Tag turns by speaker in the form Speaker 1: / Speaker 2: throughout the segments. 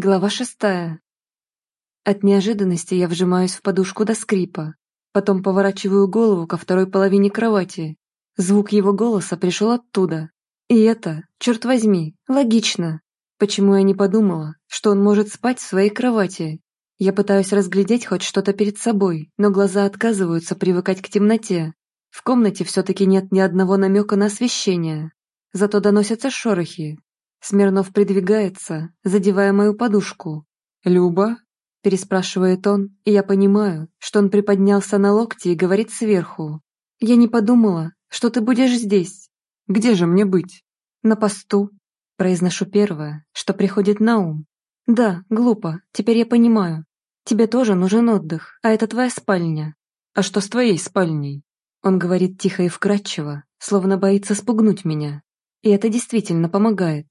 Speaker 1: Глава шестая. От неожиданности я вжимаюсь в подушку до скрипа, потом поворачиваю голову ко второй половине кровати. Звук его голоса пришел оттуда. И это, черт возьми, логично. Почему я не подумала, что он может спать в своей кровати? Я пытаюсь разглядеть хоть что-то перед собой, но глаза отказываются привыкать к темноте. В комнате все-таки нет ни одного намека на освещение. Зато доносятся шорохи, Смирнов придвигается, задевая мою подушку. «Люба?» – переспрашивает он, и я понимаю, что он приподнялся на локти и говорит сверху. «Я не подумала, что ты будешь здесь. Где же мне быть?» «На посту», – произношу первое, что приходит на ум. «Да, глупо, теперь я понимаю. Тебе тоже нужен отдых, а это твоя спальня». «А что с твоей спальней?» Он говорит тихо и вкрадчиво, словно боится спугнуть меня. И это действительно помогает.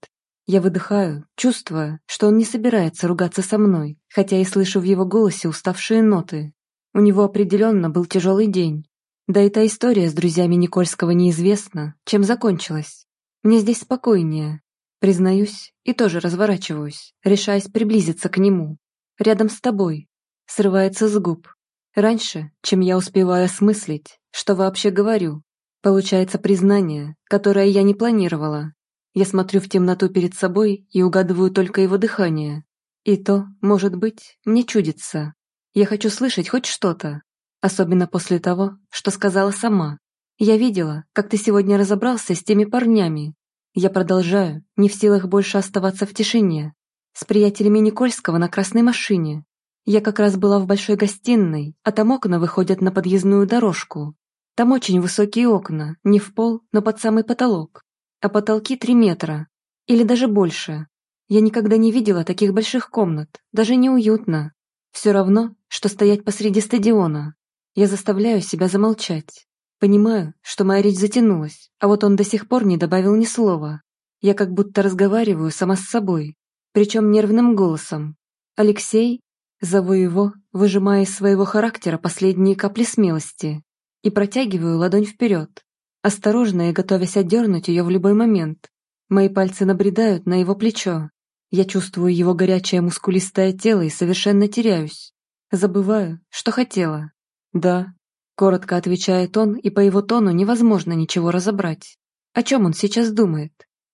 Speaker 1: Я выдыхаю, чувствуя, что он не собирается ругаться со мной, хотя и слышу в его голосе уставшие ноты. У него определенно был тяжелый день. Да и та история с друзьями Никольского неизвестна, чем закончилась. Мне здесь спокойнее. Признаюсь, и тоже разворачиваюсь, решаясь приблизиться к нему. Рядом с тобой. Срывается с губ. Раньше, чем я успеваю осмыслить, что вообще говорю. Получается признание, которое я не планировала, я смотрю в темноту перед собой и угадываю только его дыхание. И то, может быть, мне чудится. Я хочу слышать хоть что-то. Особенно после того, что сказала сама. Я видела, как ты сегодня разобрался с теми парнями. Я продолжаю, не в силах больше оставаться в тишине. С приятелями Никольского на красной машине. Я как раз была в большой гостиной, а там окна выходят на подъездную дорожку. Там очень высокие окна, не в пол, но под самый потолок а потолки три метра. Или даже больше. Я никогда не видела таких больших комнат, даже неуютно. Все равно, что стоять посреди стадиона. Я заставляю себя замолчать. Понимаю, что моя речь затянулась, а вот он до сих пор не добавил ни слова. Я как будто разговариваю сама с собой, причем нервным голосом. «Алексей?» Зову его, выжимая из своего характера последние капли смелости, и протягиваю ладонь вперед осторожно и готовясь отдернуть ее в любой момент. Мои пальцы набредают на его плечо. Я чувствую его горячее мускулистое тело и совершенно теряюсь. Забываю, что хотела. «Да», — коротко отвечает он, и по его тону невозможно ничего разобрать. О чем он сейчас думает?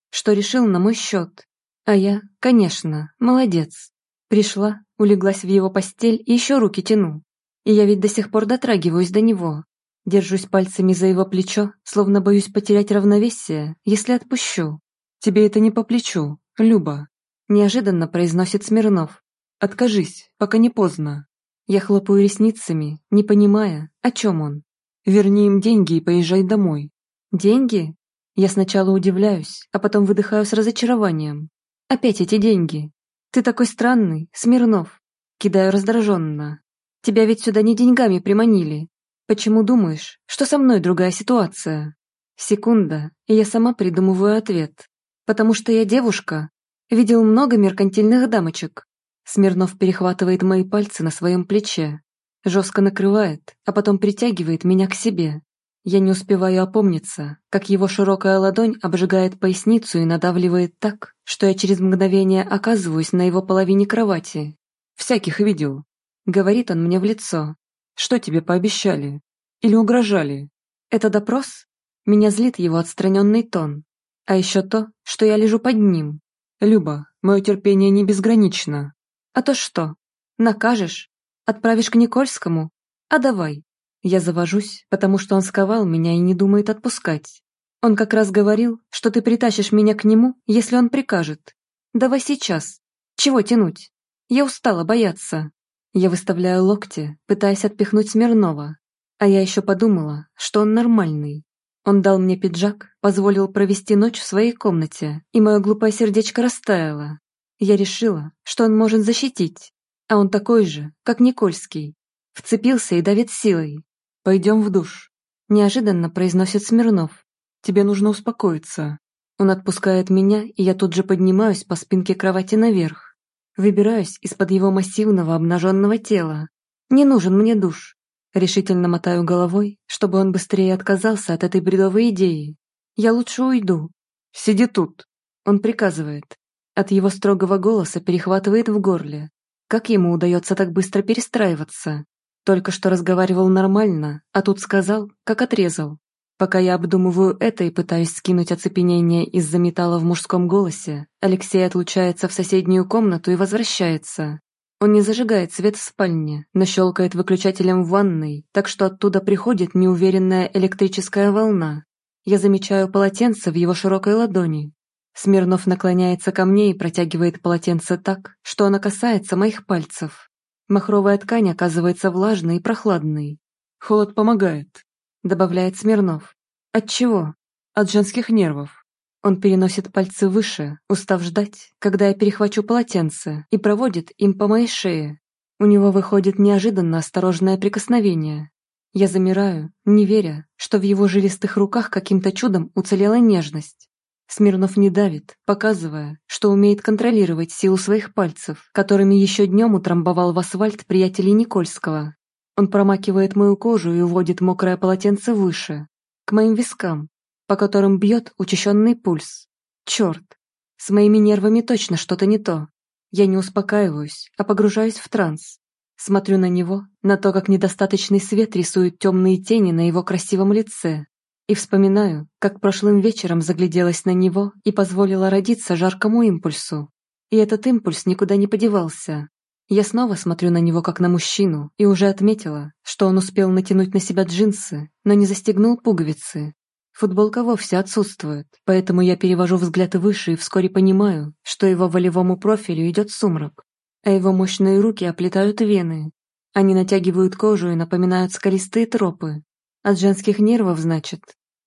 Speaker 1: Что решил на мой счет? А я, конечно, молодец. Пришла, улеглась в его постель и еще руки тяну. И я ведь до сих пор дотрагиваюсь до него, Держусь пальцами за его плечо, словно боюсь потерять равновесие, если отпущу. «Тебе это не по плечу, Люба», – неожиданно произносит Смирнов. «Откажись, пока не поздно». Я хлопаю ресницами, не понимая, о чем он. «Верни им деньги и поезжай домой». «Деньги?» Я сначала удивляюсь, а потом выдыхаю с разочарованием. «Опять эти деньги. Ты такой странный, Смирнов». Кидаю раздраженно. «Тебя ведь сюда не деньгами приманили, Почему думаешь, что со мной другая ситуация? Секунда, и я сама придумываю ответ. Потому что я девушка. Видел много меркантильных дамочек. Смирнов перехватывает мои пальцы на своем плече. Жестко накрывает, а потом притягивает меня к себе. Я не успеваю опомниться, как его широкая ладонь обжигает поясницу и надавливает так, что я через мгновение оказываюсь на его половине кровати. «Всяких видел», — говорит он мне в лицо, что тебе пообещали? Или угрожали? Это допрос? Меня злит его отстраненный тон. А еще то, что я лежу под ним. Люба, мое терпение не безгранично. А то что? Накажешь? Отправишь к Никольскому? А давай. Я завожусь, потому что он сковал меня и не думает отпускать. Он как раз говорил, что ты притащишь меня к нему, если он прикажет. Давай сейчас. Чего тянуть? Я устала бояться. Я выставляю локти, пытаясь отпихнуть Смирнова. А я еще подумала, что он нормальный. Он дал мне пиджак, позволил провести ночь в своей комнате, и мое глупое сердечко растаяло. Я решила, что он может защитить. А он такой же, как Никольский. Вцепился и давит силой. «Пойдем в душ», – неожиданно произносит Смирнов. «Тебе нужно успокоиться». Он отпускает меня, и я тут же поднимаюсь по спинке кровати наверх. Выбираюсь из-под его массивного обнаженного тела. Не нужен мне душ. Решительно мотаю головой, чтобы он быстрее отказался от этой бредовой идеи. Я лучше уйду. Сиди тут. Он приказывает. От его строгого голоса перехватывает в горле. Как ему удается так быстро перестраиваться? Только что разговаривал нормально, а тут сказал, как отрезал. Пока я обдумываю это и пытаюсь скинуть оцепенение из-за металла в мужском голосе, Алексей отлучается в соседнюю комнату и возвращается. Он не зажигает свет в спальне, но щелкает выключателем в ванной, так что оттуда приходит неуверенная электрическая волна. Я замечаю полотенце в его широкой ладони. Смирнов наклоняется ко мне и протягивает полотенце так, что оно касается моих пальцев. Махровая ткань оказывается влажной и прохладной. «Холод помогает», — добавляет Смирнов. «От чего?» «От женских нервов». Он переносит пальцы выше, устав ждать, когда я перехвачу полотенце, и проводит им по моей шее. У него выходит неожиданно осторожное прикосновение. Я замираю, не веря, что в его жилистых руках каким-то чудом уцелела нежность. Смирнов не давит, показывая, что умеет контролировать силу своих пальцев, которыми еще днем утрамбовал в асфальт приятелей Никольского. Он промакивает мою кожу и уводит мокрое полотенце выше, к моим вискам, по которым бьет учащенный пульс. Черт, с моими нервами точно что-то не то. Я не успокаиваюсь, а погружаюсь в транс. Смотрю на него, на то, как недостаточный свет рисует темные тени на его красивом лице, и вспоминаю, как прошлым вечером загляделась на него и позволила родиться жаркому импульсу. И этот импульс никуда не подевался. Я снова смотрю на него как на мужчину и уже отметила, что он успел натянуть на себя джинсы, но не застегнул пуговицы. Футболка вовсе отсутствует, поэтому я перевожу взгляд выше и вскоре понимаю, что его волевому профилю идет сумрак, а его мощные руки оплетают вены. Они натягивают кожу и напоминают скалистые тропы, от женских нервов, значит.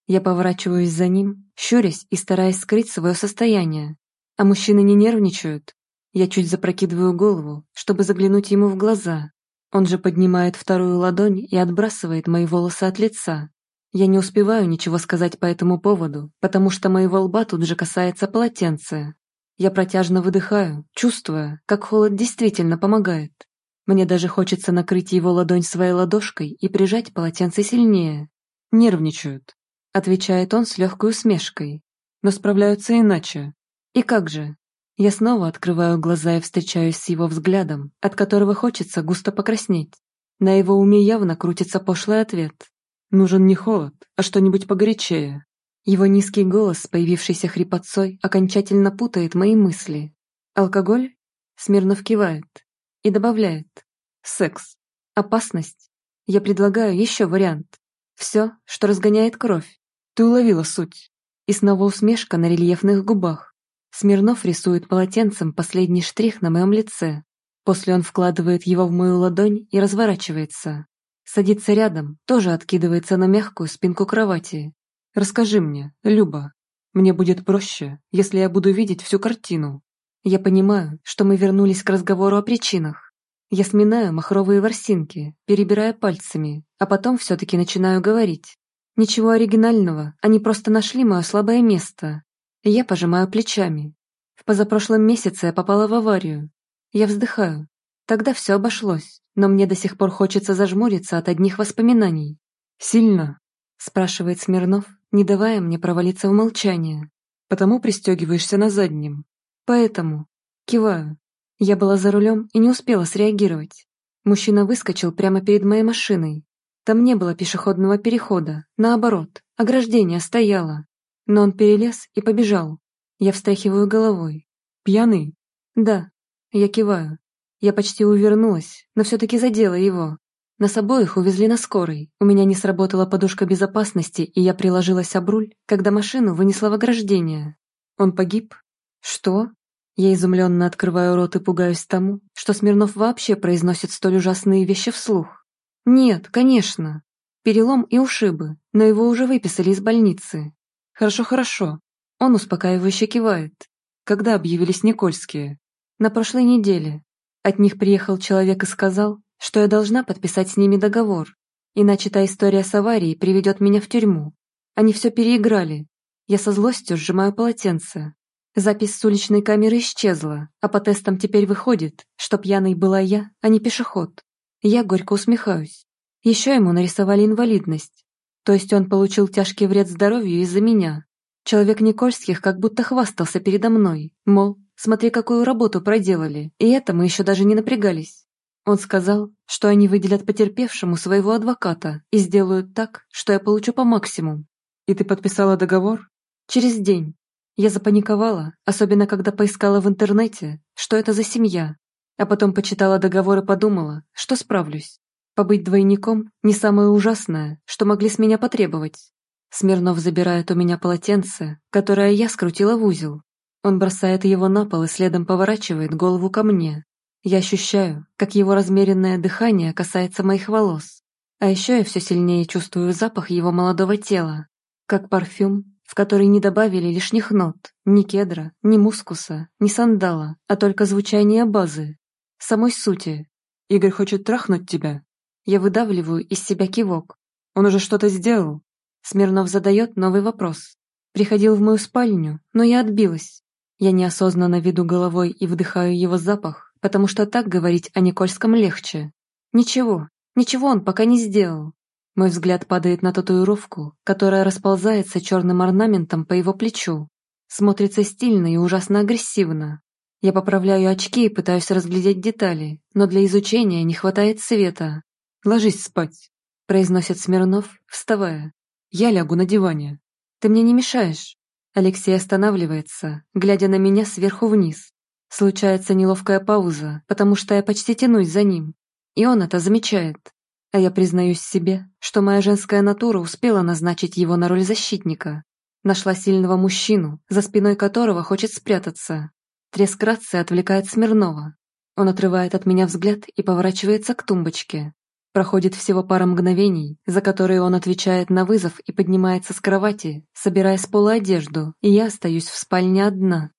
Speaker 1: Я поворачиваюсь за ним, щурясь и стараясь скрыть свое состояние. А мужчины не нервничают. Я чуть запрокидываю голову, чтобы заглянуть ему в глаза. Он же поднимает вторую ладонь и отбрасывает мои волосы от лица. Я не успеваю ничего сказать по этому поводу, потому что моего лба тут же касается полотенца. Я протяжно выдыхаю, чувствуя, как холод действительно помогает. Мне даже хочется накрыть его ладонь своей ладошкой и прижать полотенце сильнее. Нервничают, отвечает он с легкой усмешкой. Но справляются иначе. И как же? Я снова открываю глаза и встречаюсь с его взглядом, от которого хочется густо покраснеть. На его уме явно крутится пошлый ответ. Нужен не холод, а что-нибудь погорячее. Его низкий голос, появившийся хрипотцой, окончательно путает мои мысли. Алкоголь? Смирнов кивает и добавляет «секс», «опасность». Я предлагаю еще вариант. Все, что разгоняет кровь. Ты уловила суть. И снова усмешка на рельефных губах. Смирнов рисует полотенцем последний штрих на моем лице. После он вкладывает его в мою ладонь и разворачивается. Садится рядом, тоже откидывается на мягкую спинку кровати. «Расскажи мне, Люба. Мне будет проще, если я буду видеть всю картину. Я понимаю, что мы вернулись к разговору о причинах. Я сминаю махровые ворсинки, перебирая пальцами, а потом все-таки начинаю говорить. Ничего оригинального, они просто нашли мое слабое место. Я пожимаю плечами. В позапрошлом месяце я попала в аварию. Я вздыхаю. Тогда все обошлось, но мне до сих пор хочется зажмуриться от одних воспоминаний. «Сильно?» – спрашивает Смирнов, не давая мне провалиться в молчание. «Потому пристегиваешься на заднем. Поэтому. Киваю. Я была за рулем и не успела среагировать. Мужчина выскочил прямо перед моей машиной. Там не было пешеходного перехода, наоборот, ограждение стояло. Но он перелез и побежал. Я встряхиваю головой. «Пьяный?» «Да». Я киваю. Я почти увернулась, но все-таки задела его. Нас обоих увезли на скорой. У меня не сработала подушка безопасности, и я приложилась об руль, когда машину вынесла в ограждение. Он погиб? Что? Я изумленно открываю рот и пугаюсь тому, что Смирнов вообще произносит столь ужасные вещи вслух. Нет, конечно. Перелом и ушибы, но его уже выписали из больницы. Хорошо, хорошо. Он успокаивающе кивает. Когда объявились Никольские? На прошлой неделе. От них приехал человек и сказал, что я должна подписать с ними договор, иначе та история с аварией приведет меня в тюрьму. Они все переиграли. Я со злостью сжимаю полотенце, Запись с уличной камеры исчезла, а по тестам теперь выходит, что пьяной была я, а не пешеход. Я горько усмехаюсь. Еще ему нарисовали инвалидность. То есть он получил тяжкий вред здоровью из-за меня. Человек Никольских как будто хвастался передо мной, мол, смотри, какую работу проделали, и это мы еще даже не напрягались. Он сказал, что они выделят потерпевшему своего адвоката и сделают так, что я получу по максимуму. И ты подписала договор? Через день. Я запаниковала, особенно когда поискала в интернете, что это за семья, а потом почитала договор и подумала, что справлюсь. Побыть двойником – не самое ужасное, что могли с меня потребовать. Смирнов забирает у меня полотенце, которое я скрутила в узел. Он бросает его на пол и следом поворачивает голову ко мне. Я ощущаю, как его размеренное дыхание касается моих волос. А еще я все сильнее чувствую запах его молодого тела, как парфюм, в который не добавили лишних нот, ни кедра, ни мускуса, ни сандала, а только звучание базы, самой сути. Игорь хочет трахнуть тебя. Я выдавливаю из себя кивок. Он уже что-то сделал. Смирнов задает новый вопрос. Приходил в мою спальню, но я отбилась. Я неосознанно веду головой и вдыхаю его запах, потому что так говорить о Никольском легче. Ничего, ничего он пока не сделал. Мой взгляд падает на татуировку, которая расползается черным орнаментом по его плечу. Смотрится стильно и ужасно агрессивно. Я поправляю очки и пытаюсь разглядеть детали, но для изучения не хватает света. «Ложись спать», – произносит Смирнов, вставая. «Я лягу на диване. Ты мне не мешаешь». Алексей останавливается, глядя на меня сверху вниз. Случается неловкая пауза, потому что я почти тянусь за ним. И он это замечает. А я признаюсь себе, что моя женская натура успела назначить его на роль защитника. Нашла сильного мужчину, за спиной которого хочет спрятаться. Треск рации отвлекает Смирнова. Он отрывает от меня взгляд и поворачивается к тумбочке. Проходит всего пара мгновений, за которые он отвечает на вызов и поднимается с кровати, собирая с пола одежду, и я остаюсь в спальне одна.